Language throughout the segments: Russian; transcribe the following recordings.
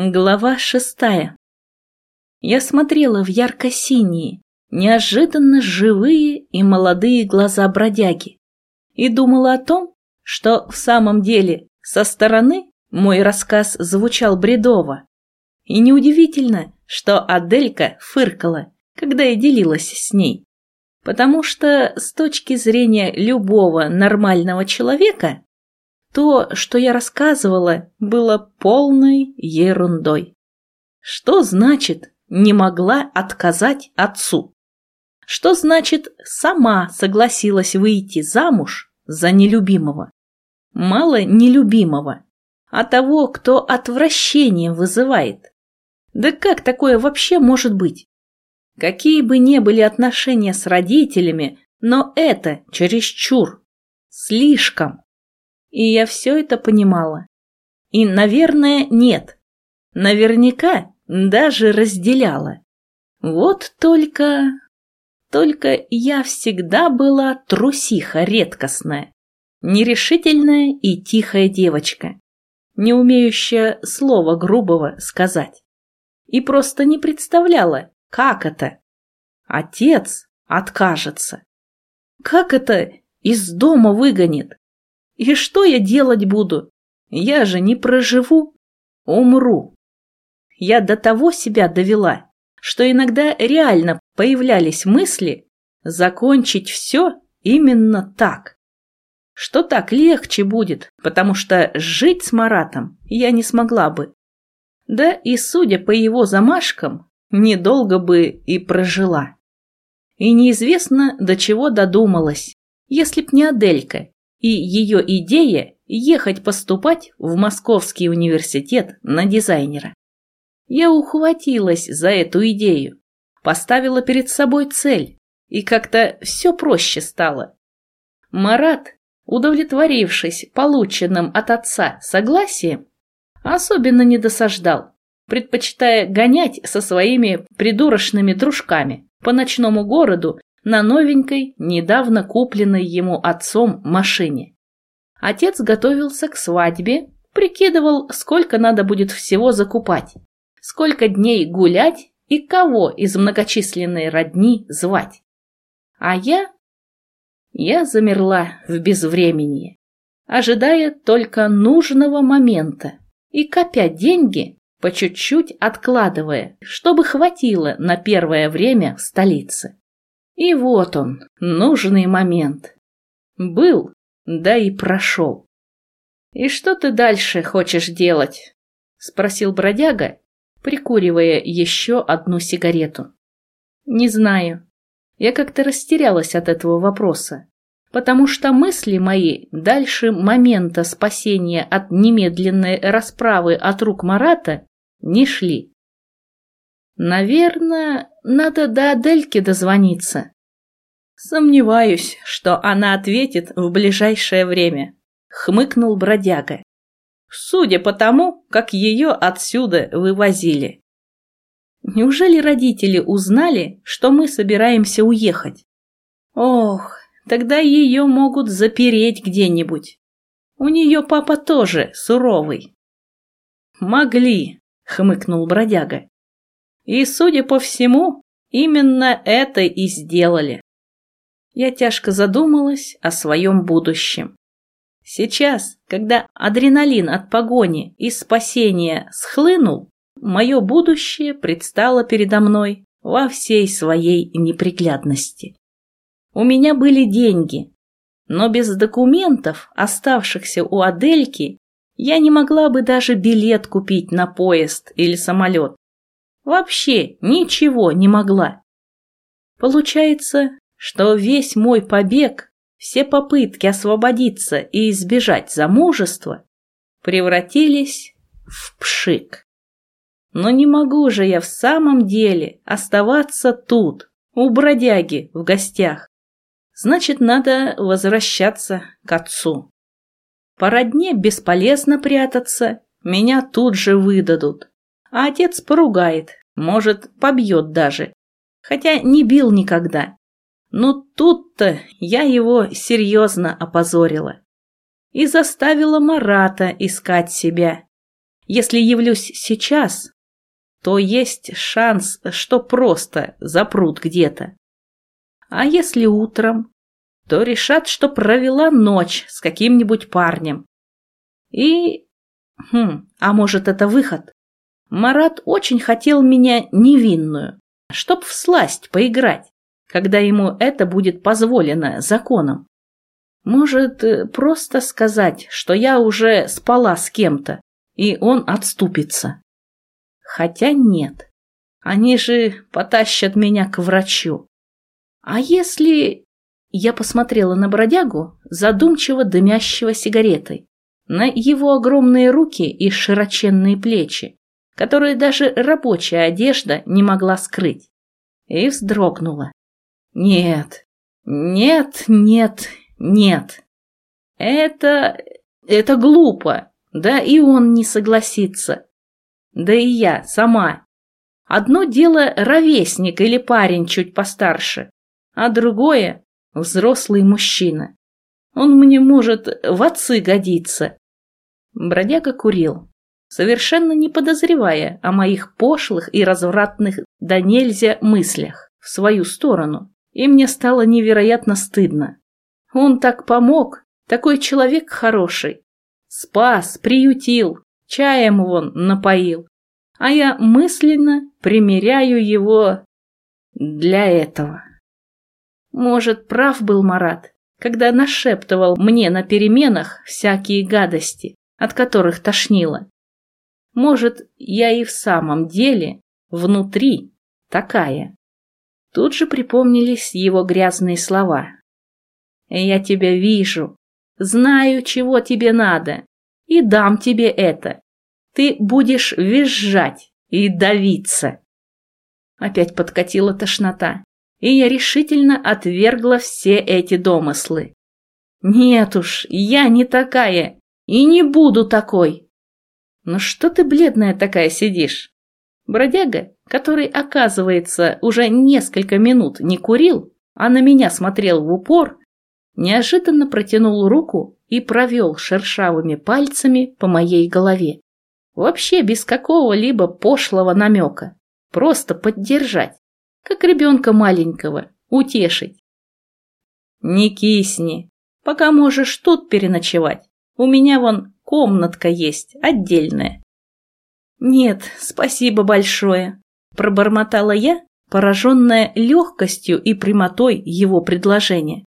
Глава шестая. Я смотрела в ярко-синие, неожиданно живые и молодые глаза бродяги и думала о том, что в самом деле со стороны мой рассказ звучал бредово. И неудивительно, что Аделька фыркала, когда я делилась с ней. Потому что с точки зрения любого нормального человека то, что я рассказывала, было полной ерундой. Что значит «не могла отказать отцу»? Что значит «сама согласилась выйти замуж за нелюбимого»? Мало нелюбимого, а того, кто отвращение вызывает. Да как такое вообще может быть? Какие бы ни были отношения с родителями, но это чересчур, слишком. И я все это понимала. И, наверное, нет. Наверняка даже разделяла. Вот только... Только я всегда была трусиха редкостная, нерешительная и тихая девочка, не умеющая слова грубого сказать. И просто не представляла, как это. Отец откажется. Как это из дома выгонит? И что я делать буду? Я же не проживу, умру. Я до того себя довела, что иногда реально появлялись мысли закончить все именно так. Что так легче будет, потому что жить с Маратом я не смогла бы. Да и, судя по его замашкам, недолго бы и прожила. И неизвестно, до чего додумалась, если б не Аделька, и ее идея ехать поступать в Московский университет на дизайнера. Я ухватилась за эту идею, поставила перед собой цель, и как-то все проще стало. Марат, удовлетворившись полученным от отца согласием, особенно не досаждал, предпочитая гонять со своими придурочными дружками по ночному городу на новенькой, недавно купленной ему отцом машине. Отец готовился к свадьбе, прикидывал, сколько надо будет всего закупать, сколько дней гулять и кого из многочисленной родни звать. А я... Я замерла в безвременье, ожидая только нужного момента и копя деньги, по чуть-чуть откладывая, чтобы хватило на первое время в столице. И вот он, нужный момент. Был, да и прошел. «И что ты дальше хочешь делать?» — спросил бродяга, прикуривая еще одну сигарету. «Не знаю. Я как-то растерялась от этого вопроса, потому что мысли мои дальше момента спасения от немедленной расправы от рук Марата не шли. Наверное, надо до Адельки дозвониться. Сомневаюсь, что она ответит в ближайшее время, хмыкнул бродяга. Судя по тому, как ее отсюда вывозили. Неужели родители узнали, что мы собираемся уехать? Ох, тогда ее могут запереть где-нибудь. У нее папа тоже суровый. Могли, хмыкнул бродяга. И, судя по всему, именно это и сделали. Я тяжко задумалась о своем будущем. Сейчас, когда адреналин от погони и спасения схлынул, мое будущее предстало передо мной во всей своей неприглядности. У меня были деньги, но без документов, оставшихся у Адельки, я не могла бы даже билет купить на поезд или самолет. Вообще ничего не могла. Получается, что весь мой побег, все попытки освободиться и избежать замужества превратились в пшик. Но не могу же я в самом деле оставаться тут, у бродяги в гостях. Значит, надо возвращаться к отцу. По родне бесполезно прятаться, меня тут же выдадут. А отец поругает, может, побьет даже. Хотя не бил никогда. Но тут-то я его серьезно опозорила. И заставила Марата искать себя. Если явлюсь сейчас, то есть шанс, что просто запрут где-то. А если утром, то решат, что провела ночь с каким-нибудь парнем. И... Хм, а может это выход? Марат очень хотел меня невинную, чтоб всласть поиграть, когда ему это будет позволено законом. Может, э, просто сказать, что я уже спала с кем-то, и он отступится. Хотя нет, они же потащат меня к врачу. А если... Я посмотрела на бродягу, задумчиво дымящего сигаретой, на его огромные руки и широченные плечи, которые даже рабочая одежда не могла скрыть, и вздрогнула. Нет, нет, нет, нет. Это... это глупо. Да и он не согласится. Да и я сама. Одно дело ровесник или парень чуть постарше, а другое — взрослый мужчина. Он мне может в отцы годиться. Бродяга курил, совершенно не подозревая о моих пошлых и развратных да нельзя мыслях в свою сторону, и мне стало невероятно стыдно. Он так помог, такой человек хороший. Спас, приютил, чаем вон напоил. А я мысленно примеряю его для этого. Может, прав был Марат, когда нашептывал мне на переменах всякие гадости, от которых тошнило. Может, я и в самом деле внутри такая. Тут же припомнились его грязные слова. «Я тебя вижу, знаю, чего тебе надо, и дам тебе это. Ты будешь визжать и давиться». Опять подкатила тошнота, и я решительно отвергла все эти домыслы. «Нет уж, я не такая и не буду такой». «Ну что ты бледная такая сидишь?» Бродяга, который, оказывается, уже несколько минут не курил, а на меня смотрел в упор, неожиданно протянул руку и провел шершавыми пальцами по моей голове. Вообще без какого-либо пошлого намека. Просто поддержать, как ребенка маленького, утешить. Не кисни, пока можешь тут переночевать. У меня вон комнатка есть, отдельная. «Нет, спасибо большое», – пробормотала я, пораженная легкостью и прямотой его предложения.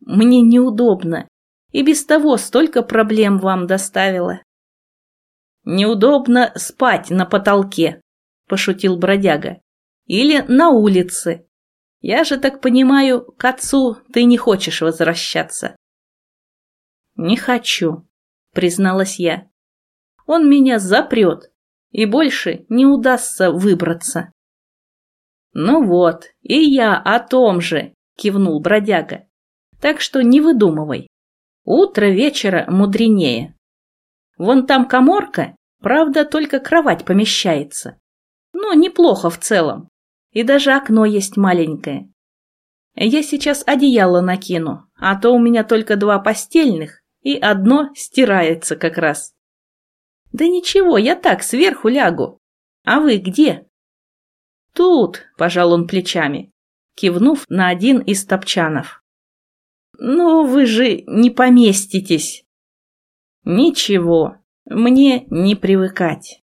«Мне неудобно, и без того столько проблем вам доставила». «Неудобно спать на потолке», – пошутил бродяга. «Или на улице. Я же так понимаю, к отцу ты не хочешь возвращаться». «Не хочу», – призналась я. «Он меня запрет, и больше не удастся выбраться. «Ну вот, и я о том же», — кивнул бродяга. «Так что не выдумывай. Утро вечера мудренее. Вон там коморка, правда, только кровать помещается. Но неплохо в целом. И даже окно есть маленькое. Я сейчас одеяло накину, а то у меня только два постельных, и одно стирается как раз. Да ничего, я так сверху лягу. А вы где? Тут, пожал он плечами, кивнув на один из топчанов. Ну, вы же не поместитесь. Ничего, мне не привыкать.